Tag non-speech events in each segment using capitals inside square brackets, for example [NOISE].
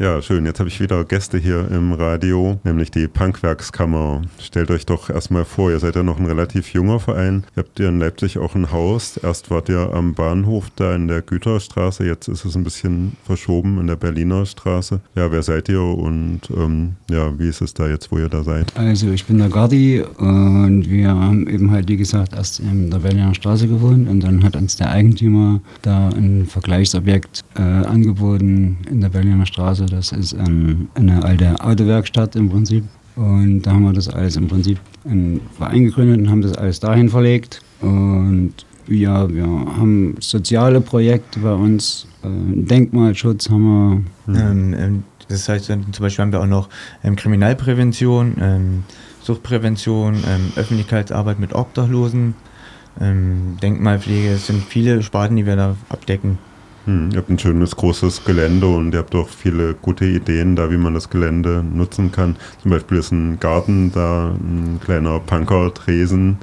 Ja, schön. Jetzt habe ich wieder Gäste hier im Radio, nämlich die Punkwerkskammer. Stellt euch doch erstmal vor, ihr seid ja noch ein relativ junger Verein. Ihr habt ja in Leipzig auch ein Haus. Erst wart ihr am Bahnhof da in der Güterstraße, jetzt ist es ein bisschen verschoben in der Berliner Straße. Ja, wer seid ihr und ähm, ja, wie ist es da jetzt, wo ihr da seid? Also ich bin der Gardi und wir haben eben halt, wie gesagt, erst in der Berliner Straße gewohnt und dann hat uns der Eigentümer da ein Vergleichsobjekt äh, angeboten in der Berliner Straße das ist ähm, eine alte Autowerkstatt im Prinzip. Und da haben wir das alles im Prinzip in Verein gegründet und haben das alles dahin verlegt. Und ja, wir haben soziale Projekte bei uns, äh, Denkmalschutz haben wir. Ähm, ähm, das heißt, zum Beispiel haben wir auch noch ähm, Kriminalprävention, ähm, Suchtprävention, ähm, Öffentlichkeitsarbeit mit Obdachlosen, ähm, Denkmalpflege. Es sind viele Sparten, die wir da abdecken. Hm, ihr habt ein schönes großes Gelände und ihr habt auch viele gute Ideen da, wie man das Gelände nutzen kann. Zum Beispiel ist ein Garten da, ein kleiner Punker-Tresen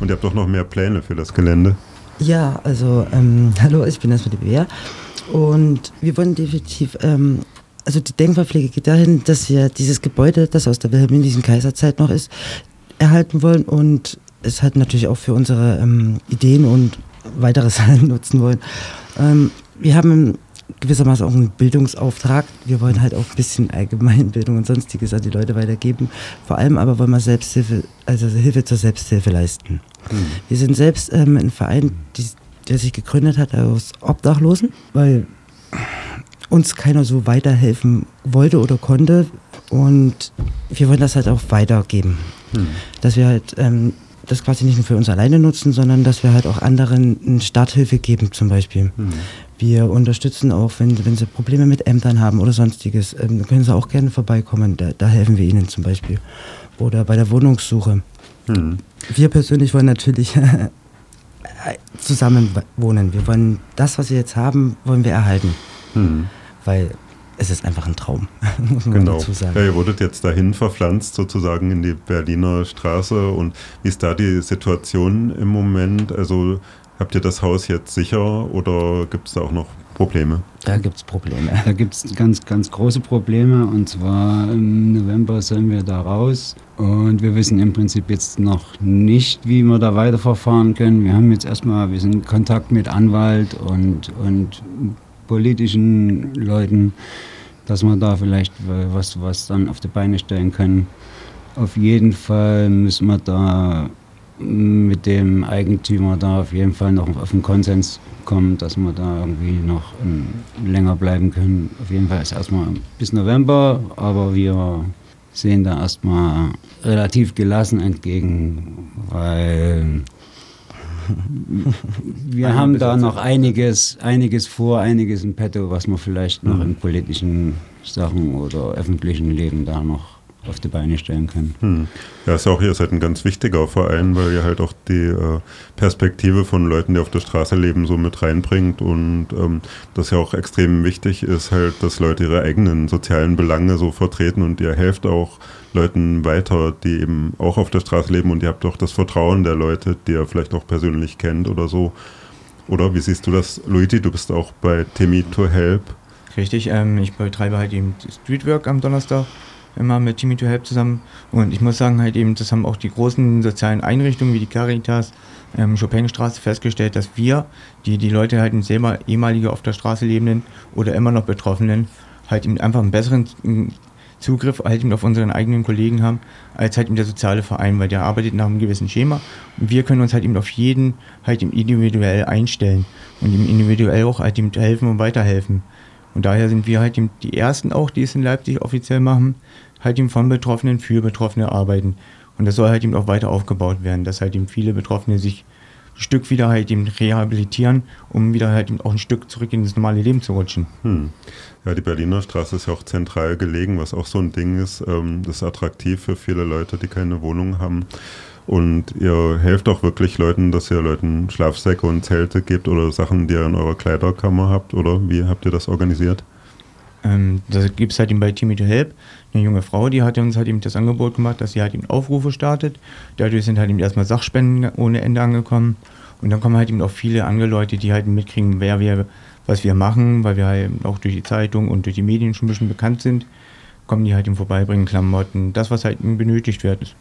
und ihr habt auch noch mehr Pläne für das Gelände. Ja, also ähm, hallo, ich bin erstmal die Bea und wir wollen definitiv, ähm, also die Denkmalpflege geht dahin, dass wir dieses Gebäude, das aus der wilhelminischen Kaiserzeit noch ist, erhalten wollen und es hat natürlich auch für unsere ähm, Ideen und weiteres [LAUGHS] nutzen wollen. Ähm, wir haben gewissermaßen auch einen Bildungsauftrag. Wir wollen halt auch ein bisschen Allgemeinbildung und sonstiges an die Leute weitergeben. Vor allem aber wollen wir Selbsthilfe, also Hilfe zur Selbsthilfe leisten. Mhm. Wir sind selbst ähm, ein Verein, die, der sich gegründet hat aus Obdachlosen, weil uns keiner so weiterhelfen wollte oder konnte. Und wir wollen das halt auch weitergeben. Mhm. Dass wir halt ähm, das quasi nicht nur für uns alleine nutzen, sondern dass wir halt auch anderen eine Starthilfe geben zum Beispiel. Mhm. Wir unterstützen auch, wenn, wenn sie Probleme mit Ämtern haben oder sonstiges, ähm, können sie auch gerne vorbeikommen. Da, da, helfen wir ihnen zum Beispiel. Oder bei der Wohnungssuche. Hm. Wir persönlich wollen natürlich [LAUGHS] zusammen wohnen. Wir wollen das, was wir jetzt haben, wollen wir erhalten. Hm. Weil es ist einfach ein Traum, [LAUGHS] muss man genau. dazu sagen. Ja, ihr wurdet jetzt dahin verpflanzt, sozusagen in die Berliner Straße. Und wie ist da die Situation im Moment? Also Habt ihr das Haus jetzt sicher oder gibt es da auch noch Probleme? Da gibt es Probleme. Da gibt es ganz, ganz große Probleme. Und zwar im November sind wir da raus. Und wir wissen im Prinzip jetzt noch nicht, wie wir da weiterverfahren können. Wir haben jetzt erstmal, wir sind in Kontakt mit Anwalt und, und politischen Leuten, dass wir da vielleicht was, was dann auf die Beine stellen können. Auf jeden Fall müssen wir da mit dem Eigentümer da auf jeden Fall noch auf einen Konsens kommen, dass wir da irgendwie noch um, länger bleiben können. Auf jeden Fall ist erstmal bis November, aber wir sehen da erstmal relativ gelassen entgegen, weil [LAUGHS] wir haben da noch einiges, einiges vor, einiges im Petto, was wir vielleicht noch mhm. in politischen Sachen oder öffentlichen Leben da noch auf die Beine stellen können. Hm. Ja, ist auch ihr seid ein ganz wichtiger Verein, weil ihr halt auch die äh, Perspektive von Leuten, die auf der Straße leben, so mit reinbringt und ähm, das ja auch extrem wichtig ist, halt, dass Leute ihre eigenen sozialen Belange so vertreten und ihr helft auch Leuten weiter, die eben auch auf der Straße leben und ihr habt auch das Vertrauen der Leute, die ihr vielleicht auch persönlich kennt oder so. Oder wie siehst du das, Luigi? Du bist auch bei Temi to Help. Richtig, ähm, ich betreibe halt eben Streetwork am Donnerstag immer mit Team to Help zusammen. Und ich muss sagen, halt eben, das haben auch die großen sozialen Einrichtungen wie die Caritas, ähm, Chopinstraße festgestellt, dass wir, die die Leute halt selber ehemalige auf der Straße lebenden oder immer noch Betroffenen, halt eben einfach einen besseren Zugriff halt eben auf unseren eigenen Kollegen haben, als halt eben der soziale Verein, weil der arbeitet nach einem gewissen Schema und wir können uns halt eben auf jeden halt eben individuell einstellen und ihm individuell auch halt eben helfen und weiterhelfen. Und daher sind wir halt eben die Ersten auch, die es in Leipzig offiziell machen, halt eben von Betroffenen für Betroffene arbeiten. Und das soll halt eben auch weiter aufgebaut werden, dass halt eben viele Betroffene sich ein Stück wieder halt eben rehabilitieren, um wieder halt eben auch ein Stück zurück in das normale Leben zu rutschen. Hm. Ja, die Berliner Straße ist ja auch zentral gelegen, was auch so ein Ding ist. Ähm, das ist attraktiv für viele Leute, die keine Wohnung haben. Und ihr helft auch wirklich Leuten, dass ihr Leuten Schlafsäcke und Zelte gebt oder Sachen, die ihr in eurer Kleiderkammer habt, oder wie habt ihr das organisiert? Ähm, da gibt es halt eben bei Team to Help eine junge Frau, die hat uns halt eben das Angebot gemacht, dass sie halt eben Aufrufe startet. Dadurch sind halt eben erstmal Sachspenden ohne Ende angekommen. Und dann kommen halt eben auch viele andere Leute, die halt mitkriegen, wer wir was wir machen, weil wir halt auch durch die Zeitung und durch die Medien schon ein bisschen bekannt sind, kommen die halt ihm vorbeibringen, Klamotten, das, was halt benötigt wird.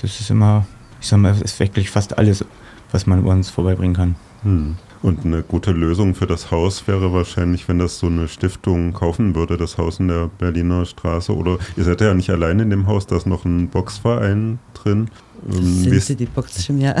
Das ist immer, ich sag mal, es ist wirklich fast alles, was man uns vorbeibringen kann. Hm. Und eine gute Lösung für das Haus wäre wahrscheinlich, wenn das so eine Stiftung kaufen würde, das Haus in der Berliner Straße. Oder ihr seid ja nicht allein in dem Haus, da ist noch ein Boxverein drin. Ähm, sind sie, die Boxschirm, ja.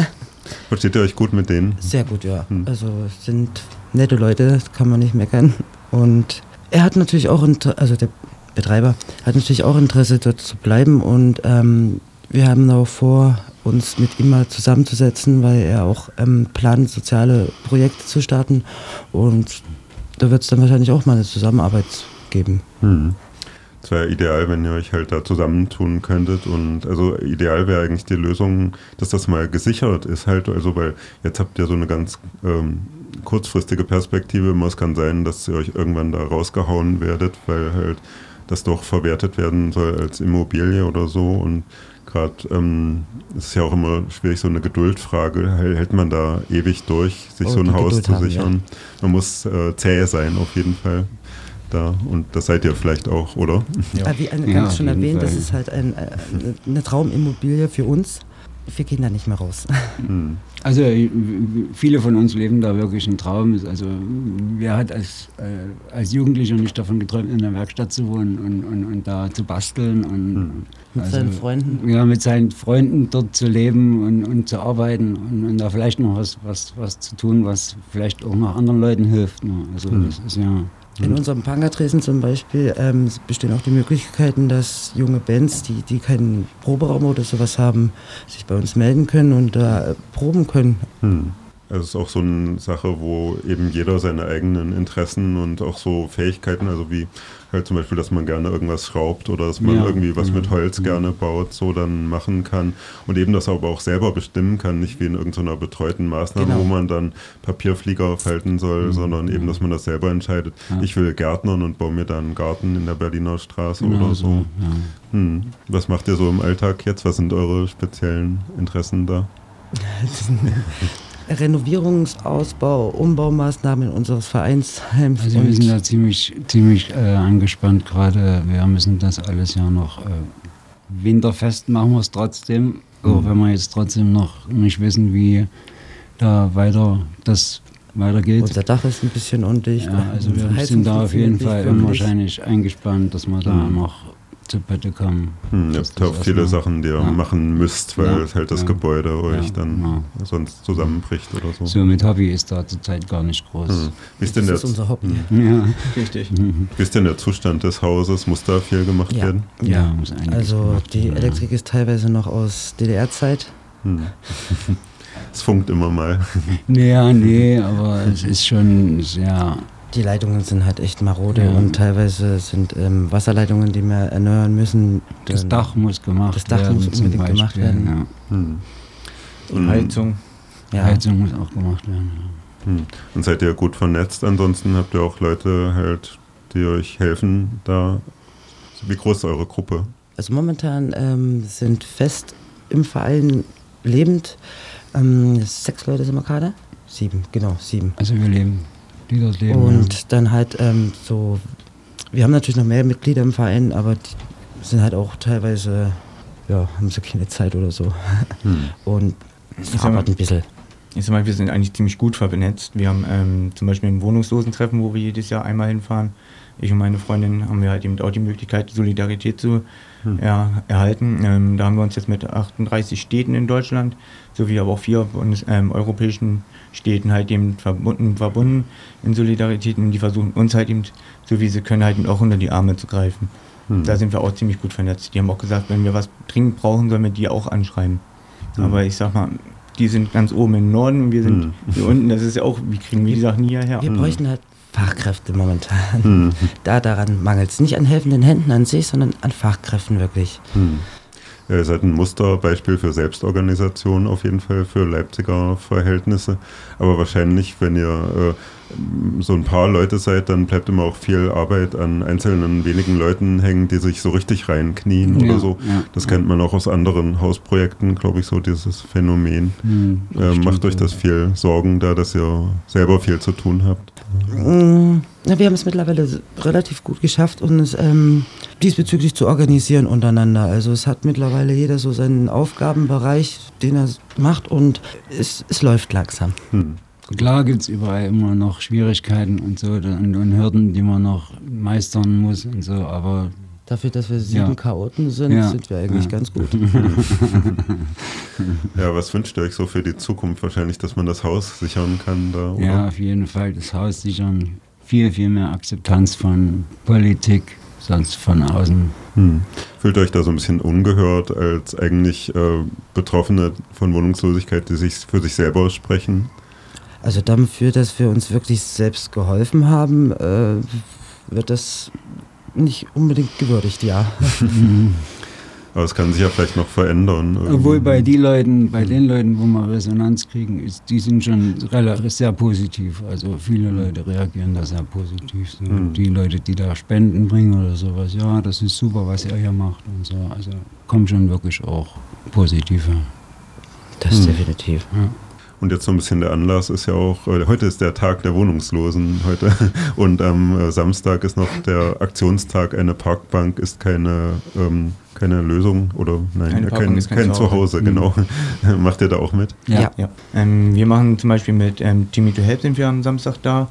Versteht ihr euch gut mit denen? Sehr gut, ja. Hm. Also sind nette Leute, das kann man nicht meckern. Und er hat natürlich auch, also der Betreiber hat natürlich auch Interesse, dort zu bleiben. Und ähm, wir haben auch vor, uns mit ihm mal zusammenzusetzen, weil er auch ähm, plant, soziale Projekte zu starten. Und da wird es dann wahrscheinlich auch mal eine Zusammenarbeit geben. Hm. Es wäre ideal, wenn ihr euch halt da zusammentun könntet. Und also ideal wäre eigentlich die Lösung, dass das mal gesichert ist halt. Also weil jetzt habt ihr so eine ganz ähm, kurzfristige Perspektive. Es kann sein, dass ihr euch irgendwann da rausgehauen werdet, weil halt das doch verwertet werden soll als Immobilie oder so. Und gerade ähm, ist ja auch immer schwierig, so eine Geduldfrage. Hält man da ewig durch, sich oh, so ein Haus Geduld zu sichern? Haben, ja. Man muss äh, zäh sein, auf jeden Fall. Da. Und das seid ihr vielleicht auch, oder? Ja. Wie ganz ja, schon erwähnt, Fall. das ist halt ein, äh, eine Traumimmobilie für uns wir gehen da nicht mehr raus. [LAUGHS] Hm. Also viele von uns leben da wirklich einen Traum. Also wer hat als, äh, als Jugendlicher nicht davon geträumt, in der Werkstatt zu wohnen und, und, und da zu basteln und hm. mit also, seinen Freunden? Ja, mit seinen Freunden dort zu leben und, und zu arbeiten und, und, da vielleicht noch was, was, was zu tun, was vielleicht auch noch anderen Leuten hilft. Ne? Also hm. das ist ja in unserem Pangertresen zum Beispiel ähm, bestehen auch die Möglichkeiten, dass junge Bands, die, die keinen Proberaum oder sowas haben, sich bei uns melden können und da äh, proben können. Hm. Also es ist auch so eine Sache, wo eben jeder seine eigenen Interessen und auch so Fähigkeiten, also wie halt zum Beispiel, dass man gerne irgendwas schraubt oder dass man ja. irgendwie was mit Holz ja. gerne baut, so dann machen kann. Und eben das aber auch selber bestimmen kann, nicht wie in irgendeiner betreuten Maßnahme, genau. wo man dann Papierflieger falten soll, mhm. sondern eben, dass man das selber entscheidet. Ja. Ich will Gärtnern und baue mir dann einen Garten in der Berliner Straße genau oder so. so hm. Was macht ihr so im Alltag jetzt? Was sind eure speziellen Interessen da? [LAUGHS] Renovierungsausbau, Umbaumaßnahmen unseres Vereinsheims. Also wir sind da ziemlich, ziemlich äh, angespannt gerade. Wir müssen das alles ja noch äh, winterfest machen wir es trotzdem. Mhm. Auch wenn wir jetzt trotzdem noch nicht wissen, wie da weiter das weitergeht. Unser Dach ist ein bisschen undicht. Ja, also wir sind da auf jeden Fall unwahrscheinlich eingespannt, dass wir da mhm. noch zu Bette kommen. Hm, ihr habt auch viele Sachen, die ihr ja. machen müsst, weil ja, halt das ja. Gebäude euch dann sonst zusammenbricht oder so. So mit Hobby ist da zurzeit gar nicht groß. Hm. Wie ist denn das ist unser Hobby. Ja, [LAUGHS] richtig. Wie ist denn der Zustand des Hauses? Muss da viel gemacht werden? Ja, muss einiges Also die Elektrik ist teilweise noch aus DDR-Zeit. Hm. Es funkt immer mal. [LAUGHS] Ja, nee, [LAUGHS] aber es ist schon sehr die Leitungen sind halt echt marode ja. und teilweise sind ähm, Wasserleitungen, die wir erneuern müssen. Das Dach muss gemacht werden. Das Dach muss unbedingt gemacht werden. Ja. Hm. Und Heizung. Ja. Heizung muss auch gemacht werden. Hm. Und seid ihr gut vernetzt? Ansonsten habt ihr auch Leute halt, die euch helfen da. Wie groß ist eure Gruppe? Also momentan ähm, sind fest im Verein lebend ähm, sechs Leute sind wir gerade. Sieben, genau, sieben. Also wir leben die das leben. Und ja. dann halt ähm, so, wir haben natürlich noch mehr Mitglieder im Verein, aber die sind halt auch teilweise, ja, haben so keine Zeit oder so. Hm. Und es arbeiten ein bisschen. Ich sag mal, wir sind eigentlich ziemlich gut vernetzt. Wir haben ähm, zum Beispiel ein Wohnungslosentreffen, wo wir jedes Jahr einmal hinfahren. Ich und meine Freundin haben wir halt eben auch die Möglichkeit, Solidarität zu hm. ja, erhalten. Ähm, da haben wir uns jetzt mit 38 Städten in Deutschland sowie aber auch vier Bundes ähm, europäischen Städten halt eben verbunden, verbunden in Solidarität und die versuchen uns halt eben, so wie sie können, halt eben auch unter die Arme zu greifen. Hm. Da sind wir auch ziemlich gut vernetzt. Die haben auch gesagt, wenn wir was dringend brauchen, sollen wir die auch anschreiben. Hm. Aber ich sag mal, die sind ganz oben im Norden und wir sind hm. hier unten. Das ist ja auch, wie kriegen wir die Sachen hierher? Wir bräuchten halt Fachkräfte momentan. Hm. Da daran mangelt es nicht an helfenden Händen an sich, sondern an Fachkräften wirklich. Hm. Ihr seid ein Musterbeispiel für Selbstorganisation auf jeden Fall für Leipziger Verhältnisse. Aber wahrscheinlich, wenn ihr äh, so ein paar Leute seid, dann bleibt immer auch viel Arbeit an einzelnen wenigen Leuten hängen, die sich so richtig reinknien ja, oder so. Ja, das kennt man auch aus anderen Hausprojekten, glaube ich, so dieses Phänomen. Mhm, äh, macht euch das viel Sorgen da, dass ihr selber viel zu tun habt? Mm, Na, wir haben es mittlerweile relativ gut geschafft, uns ähm, diesbezüglich zu organisieren untereinander. Also es hat mittlerweile jeder so seinen Aufgabenbereich, den er macht und es, es läuft langsam. Hm. Klar gibt es überall immer noch Schwierigkeiten und so und, und Hürden, die man noch meistern muss und so, aber Dafür, dass wir sieben Ja. Chaoten sind, Ja. sind wir eigentlich Ja. ganz gut. [LAUGHS] Ja, was wünscht ihr euch so für die Zukunft? Wahrscheinlich, dass man das Haus sichern kann da, oder? ja, auf jeden Fall das Haus sichern. Viel, viel mehr Akzeptanz von Politik, sonst von außen. Hm. Fühlt ihr euch da so ein bisschen ungehört als eigentlich äh, Betroffene von Wohnungslosigkeit, die sich für sich selber aussprechen? Also dafür, dass wir uns wirklich selbst geholfen haben, äh, wird das nicht unbedingt gewürdigt, ja. [LAUGHS] [LAUGHS] Aber es kann sich ja vielleicht noch verändern. Obwohl irgendwie. bei die Leuten, bei den Leuten, wo wir Resonanz kriegen, ist, die sind schon relativ sehr positiv. Also viele Leute reagieren da sehr positiv. So. Mhm. Die Leute, die da Spenden bringen oder sowas, ja, das ist super, was ihr hier macht und so. Also kommen schon wirklich auch positive. Das Hm. definitiv. Ja. Und jetzt so ein bisschen der Anlass ist ja auch, äh, heute ist der Tag der Wohnungslosen heute [LAUGHS] und am äh, Samstag ist noch der Aktionstag, eine Parkbank ist keine, ähm, keine Lösung oder nein, äh, Parkbank kein, ist kein kein Zuhause, Zuhause. genau. [LAUGHS] Macht ihr da auch mit? Ja. Ja. Ja. Ähm, wir machen zum Beispiel mit ähm, Team to Help sind wir am Samstag da,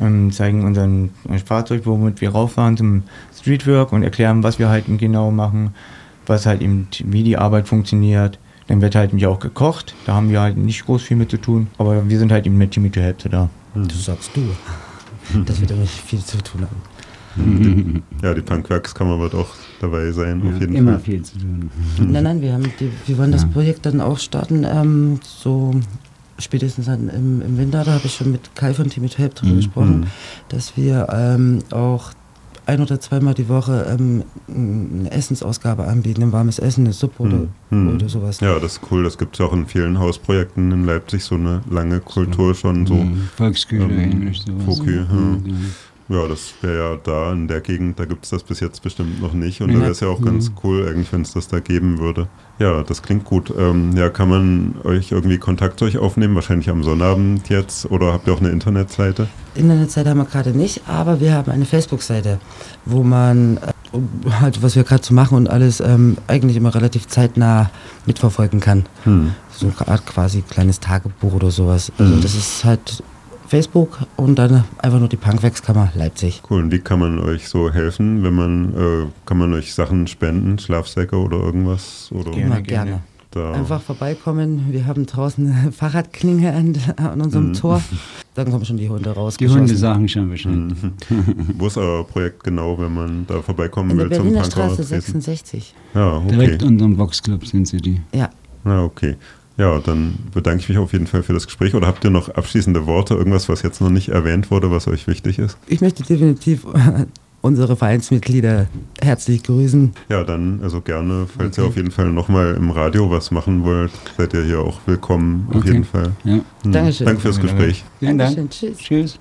ähm, zeigen unseren Fahrzeug, womit wir rauffahren zum Streetwork und erklären, was wir halt genau machen, was halt eben, wie die Arbeit funktioniert. Dann wird halt eben auch gekocht, da haben wir halt nicht groß viel mit zu tun, aber wir sind halt eben mit Team to Help da. Das sagst du, [LAUGHS] dass wir damit viel zu tun haben. [LAUGHS] Ja, die Punkwerkskammer wird auch dabei sein, auf Ja, jeden immer Fall. viel zu tun. [LAUGHS] Nein, nein, wir, haben die, wir wollen das Ja. Projekt dann auch starten, ähm, so spätestens dann im, im Winter, da habe ich schon mit Kai von Team mit Help drüber Mhm. gesprochen, Mhm. dass wir ähm, auch ein oder zweimal die Woche ähm, eine Essensausgabe anbieten, ein warmes Essen, eine Suppe oder, Mhm. oder sowas. Ja, das ist cool. Das gibt es auch in vielen Hausprojekten in Leipzig, so eine lange Kultur schon so. Mhm. Volksküche ähm, ähnlich sowas. Fokü, ja. Mhm. Ja, das wäre ja da in der Gegend, da gibt es das bis jetzt bestimmt noch nicht. Und Ja. da wäre es ja auch ganz Mhm. cool, eigentlich, wenn es das da geben würde. Ja, das klingt gut. Ähm, ja, kann man euch irgendwie Kontakt zu euch aufnehmen? Wahrscheinlich am Sonnabend jetzt? Oder habt ihr auch eine Internetseite? Internetseite haben wir gerade nicht, aber wir haben eine Facebook-Seite, wo man äh, halt, was wir gerade so machen und alles ähm, eigentlich immer relativ zeitnah mitverfolgen kann. Hm. So eine Art quasi kleines Tagebuch oder sowas. Also Mhm. das ist halt Facebook und dann einfach nur die Punkwerkskammer Leipzig. Cool. Und wie kann man euch so helfen, wenn man, äh, kann man euch Sachen spenden, Schlafsäcke oder irgendwas? Oder Gerne, Immer gerne. gerne. da? Einfach vorbeikommen. Wir haben draußen eine Fahrradklinge an, an unserem Mhm. Tor. [LAUGHS] Dann kommen schon die Hunde raus. Die Hunde sagen schon Bescheid. Mhm. [LAUGHS] Wo ist euer Projekt genau, wenn man da vorbeikommen In der will zum Berliner Punkrock Straße Dresden? 66. Ja, okay. Direkt unterm Boxclub sind sie die. Ja. Na, okay. Ja, dann bedanke ich mich auf jeden Fall für das Gespräch. Oder habt ihr noch abschließende Worte, irgendwas, was jetzt noch nicht erwähnt wurde, was euch wichtig ist? Ich möchte definitiv unsere Vereinsmitglieder herzlich grüßen. Ja, dann also gerne, falls ihr Okay. auf jeden Fall nochmal im Radio was machen wollt, seid ihr hier auch willkommen, auf Okay. jeden Fall. Ja. Hm. Dankeschön. Danke fürs Gespräch. Vielen Dank. Dankeschön. Tschüss. Tschüss.